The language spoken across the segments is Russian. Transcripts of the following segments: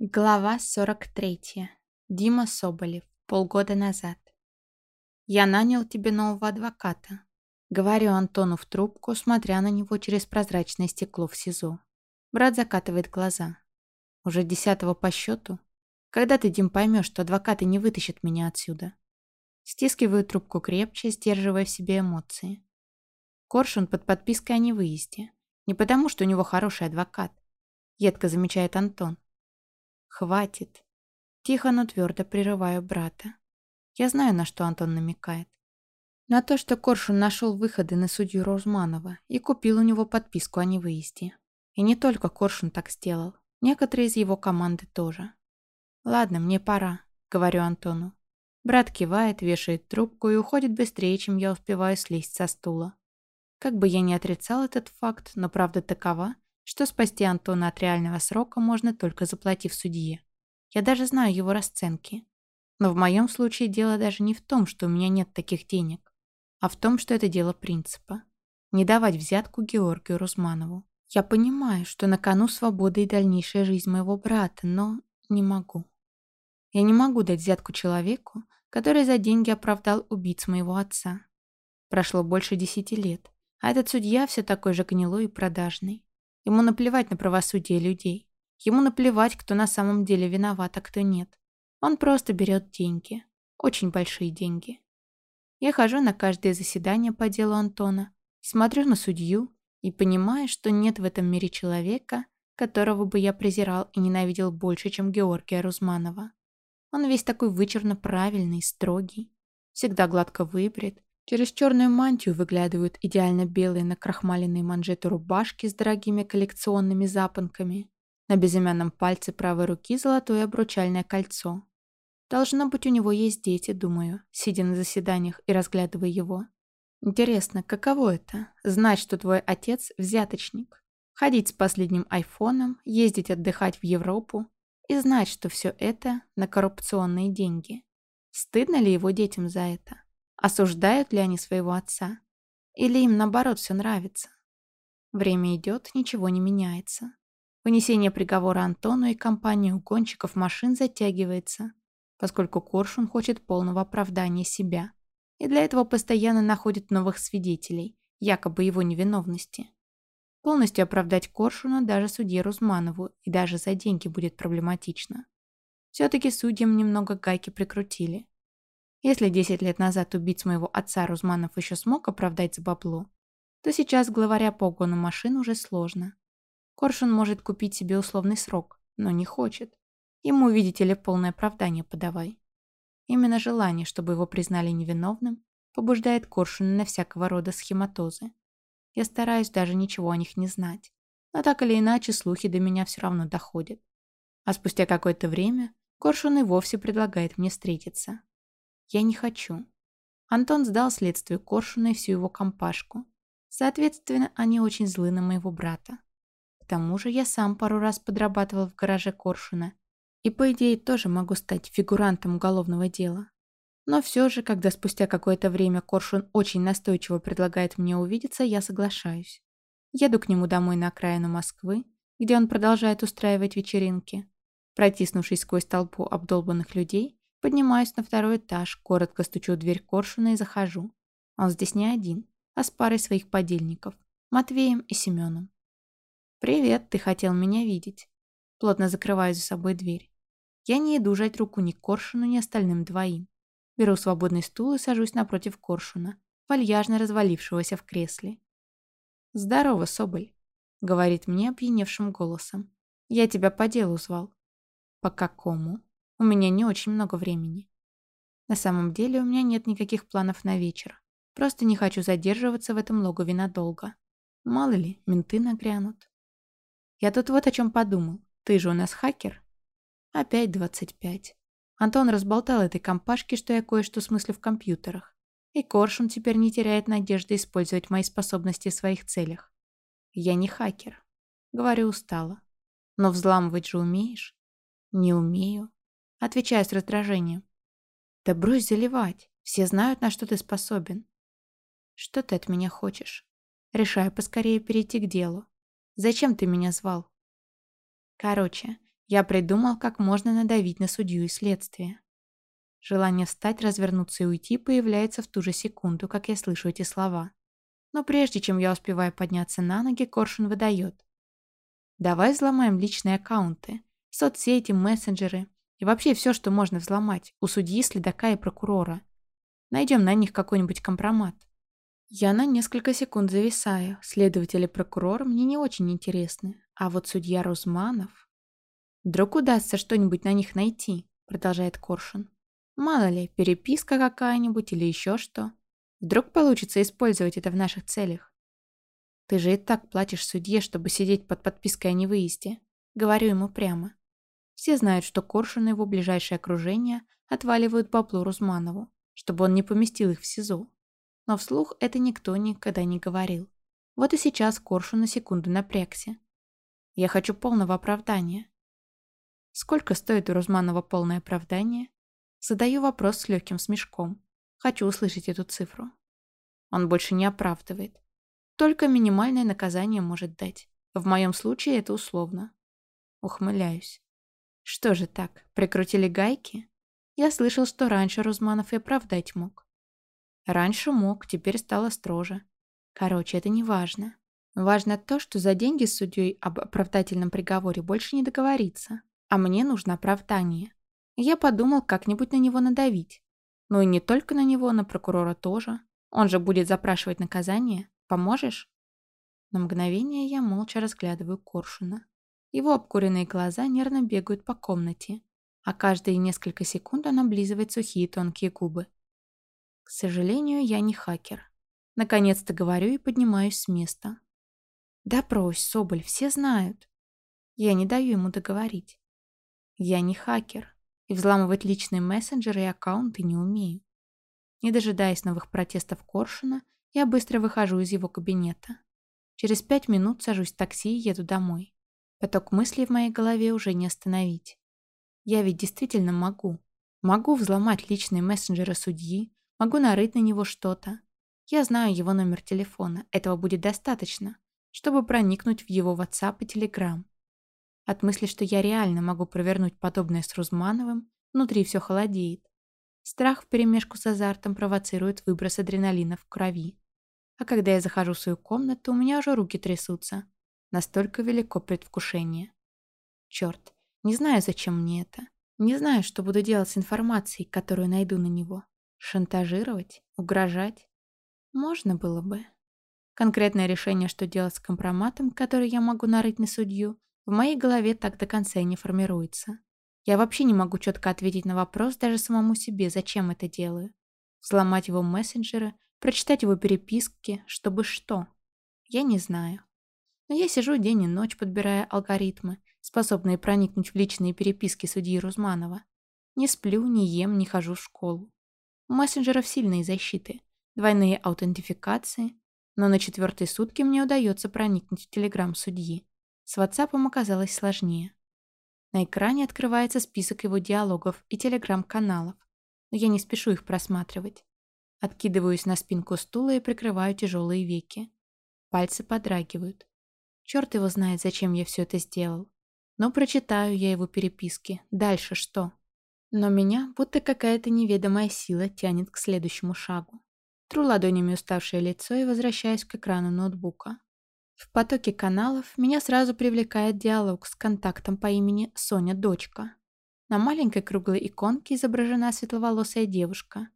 Глава 43. Дима Соболев. Полгода назад. «Я нанял тебе нового адвоката», — говорю Антону в трубку, смотря на него через прозрачное стекло в СИЗО. Брат закатывает глаза. «Уже десятого по счету? Когда ты, Дим, поймешь, что адвокаты не вытащат меня отсюда?» Стискиваю трубку крепче, сдерживая в себе эмоции. Коршун под подпиской о невыезде. Не потому, что у него хороший адвокат. Едко замечает Антон. «Хватит!» Тихо, но твердо прерываю брата. Я знаю, на что Антон намекает. На то, что Коршун нашел выходы на судью Розманова и купил у него подписку о невыезде. И не только Коршун так сделал. Некоторые из его команды тоже. «Ладно, мне пора», — говорю Антону. Брат кивает, вешает трубку и уходит быстрее, чем я успеваю слезть со стула. Как бы я ни отрицал этот факт, но правда такова, что спасти Антона от реального срока можно только заплатив судье. Я даже знаю его расценки. Но в моем случае дело даже не в том, что у меня нет таких денег, а в том, что это дело принципа. Не давать взятку Георгию Рузманову. Я понимаю, что на кону свобода и дальнейшая жизнь моего брата, но не могу. Я не могу дать взятку человеку, который за деньги оправдал убийц моего отца. Прошло больше десяти лет, а этот судья все такой же гнилой и продажный. Ему наплевать на правосудие людей. Ему наплевать, кто на самом деле виноват, а кто нет. Он просто берет деньги. Очень большие деньги. Я хожу на каждое заседание по делу Антона, смотрю на судью и понимаю, что нет в этом мире человека, которого бы я презирал и ненавидел больше, чем Георгия Рузманова. Он весь такой вычурно правильный, строгий, всегда гладко выбрит, Через черную мантию выглядывают идеально белые накрахмаленные манжеты рубашки с дорогими коллекционными запонками. На безымянном пальце правой руки золотое обручальное кольцо. Должно быть, у него есть дети, думаю, сидя на заседаниях и разглядывая его. Интересно, каково это – знать, что твой отец – взяточник? Ходить с последним айфоном, ездить отдыхать в Европу и знать, что все это на коррупционные деньги. Стыдно ли его детям за это? Осуждают ли они своего отца? Или им, наоборот, все нравится? Время идет, ничего не меняется. Вынесение приговора Антону и компании угонщиков машин затягивается, поскольку Коршун хочет полного оправдания себя. И для этого постоянно находит новых свидетелей, якобы его невиновности. Полностью оправдать Коршуна даже судье Рузманову и даже за деньги будет проблематично. Все-таки судьям немного гайки прикрутили. Если 10 лет назад убийц моего отца Рузманов еще смог оправдать за бабло, то сейчас главаря по угону машин уже сложно. Коршун может купить себе условный срок, но не хочет. Ему, видите ли, полное оправдание подавай. Именно желание, чтобы его признали невиновным, побуждает Коршуна на всякого рода схематозы. Я стараюсь даже ничего о них не знать. Но так или иначе слухи до меня все равно доходят. А спустя какое-то время Коршун и вовсе предлагает мне встретиться. Я не хочу. Антон сдал следствию Коршуна и всю его компашку. Соответственно, они очень злы на моего брата. К тому же я сам пару раз подрабатывал в гараже Коршуна. И, по идее, тоже могу стать фигурантом уголовного дела. Но все же, когда спустя какое-то время Коршун очень настойчиво предлагает мне увидеться, я соглашаюсь. Еду к нему домой на окраину Москвы, где он продолжает устраивать вечеринки. Протиснувшись сквозь толпу обдолбанных людей, Поднимаюсь на второй этаж, коротко стучу в дверь Коршуна и захожу. Он здесь не один, а с парой своих подельников, Матвеем и Семеном. «Привет, ты хотел меня видеть». Плотно закрываю за собой дверь. Я не иду жать руку ни Коршуну, ни остальным двоим. Беру свободный стул и сажусь напротив Коршуна, вальяжно развалившегося в кресле. «Здорово, Соболь», — говорит мне опьяневшим голосом. «Я тебя по делу звал». «По какому?» У меня не очень много времени. На самом деле у меня нет никаких планов на вечер. Просто не хочу задерживаться в этом логове надолго. Мало ли, менты нагрянут. Я тут вот о чем подумал. Ты же у нас хакер? Опять 25. Антон разболтал этой компашке, что я кое-что смыслю в компьютерах. И Коршун теперь не теряет надежды использовать мои способности в своих целях. Я не хакер. Говорю устало. Но взламывать же умеешь? Не умею. Отвечаю с раздражением. Да брось заливать. Все знают, на что ты способен. Что ты от меня хочешь? Решаю поскорее перейти к делу. Зачем ты меня звал? Короче, Я придумал, как можно надавить на судью и следствие. Желание встать, развернуться и уйти появляется в ту же секунду, как я слышу эти слова. Но прежде чем я успеваю подняться на ноги, Коршун выдает. «Давай взломаем личные аккаунты, соцсети, мессенджеры и вообще все, что можно взломать у судьи, следака и прокурора. Найдем на них какой-нибудь компромат». Я на несколько секунд зависаю. Следователь и прокурор мне не очень интересны. А вот судья Рузманов... «Вдруг удастся что-нибудь на них найти», — продолжает Коршун. Мало ли, переписка какая-нибудь или еще что. Вдруг получится использовать это в наших целях. Ты же и так платишь судье, чтобы сидеть под подпиской о невыезде. Говорю ему прямо. Все знают, что Коршун и его ближайшее окружение отваливают бабло Рузманову, чтобы он не поместил их в СИЗО. Но вслух это никто никогда не говорил. Вот и сейчас Коршун на секунду напрягся. Я хочу полного оправдания. Сколько стоит у Рузманова полное оправдание? Задаю вопрос с легким смешком. Хочу услышать эту цифру. Он больше не оправдывает. Только минимальное наказание может дать. В моем случае это условно. Ухмыляюсь. Что же так, прикрутили гайки? Я слышал, что раньше Рузманов и оправдать мог. Раньше мог, теперь стало строже. Короче, это не важно. Важно то, что за деньги с судьей об оправдательном приговоре больше не договориться. А мне нужно оправдание. Я подумал как-нибудь на него надавить. Ну и не только на него, на прокурора тоже. Он же будет запрашивать наказание. Поможешь? На мгновение я молча разглядываю Коршуна. Его обкуренные глаза нервно бегают по комнате, а каждые несколько секунд он облизывает сухие тонкие губы. К сожалению, я не хакер. Наконец-то говорю и поднимаюсь с места. Да брось, Соболь, все знают. Я не даю ему договорить. Я не хакер и взламывать личные мессенджеры и аккаунты не умею. Не дожидаясь новых протестов Коршуна, я быстро выхожу из его кабинета. Через пять минут сажусь в такси и еду домой. Поток мыслей в моей голове уже не остановить. Я ведь действительно могу. Могу взломать личные мессенджеры судьи, могу нарыть на него что-то. Я знаю его номер телефона, этого будет достаточно, чтобы проникнуть в его WhatsApp и Telegram. От мысли, что я реально могу провернуть подобное с Рузмановым, внутри все холодеет. Страх вперемешку с азартом провоцирует выброс адреналина в крови. А когда я захожу в свою комнату, у меня уже руки трясутся. Настолько велико предвкушение. Черт, не знаю, зачем мне это. Не знаю, что буду делать с информацией, которую найду на него. Шантажировать? Угрожать? Можно было бы. Конкретное решение, что делать с компроматом, который я могу нарыть на судью, в моей голове так до конца и не формируется. Я вообще не могу четко ответить на вопрос даже самому себе, зачем это делаю. Взломать его мессенджеры, прочитать его переписки, чтобы что? Я не знаю. Но я сижу день и ночь, подбирая алгоритмы, способные проникнуть в личные переписки судьи Рузманова. Не сплю, не ем, не хожу в школу. У мессенджеров сильные защиты, двойные аутентификации, но на четвертые сутки мне удается проникнуть в телеграм судьи. С WhatsApp оказалось сложнее. На экране открывается список его диалогов и телеграм-каналов, но я не спешу их просматривать. Откидываюсь на спинку стула и прикрываю тяжелые веки. Пальцы подрагивают. Черт его знает, зачем я все это сделал. Но прочитаю я его переписки. Дальше что? Но меня будто какая-то неведомая сила тянет к следующему шагу. Тру ладонями уставшее лицо и возвращаюсь к экрану ноутбука. В потоке каналов меня сразу привлекает диалог с контактом по имени Соня Дочка. На маленькой круглой иконке изображена светловолосая девушка.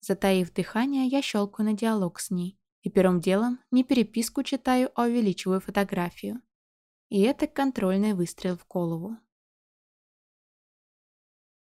Затаив дыхание, я щелкаю на диалог с ней. И первым делом не переписку читаю, а увеличиваю фотографию. И это контрольный выстрел в голову.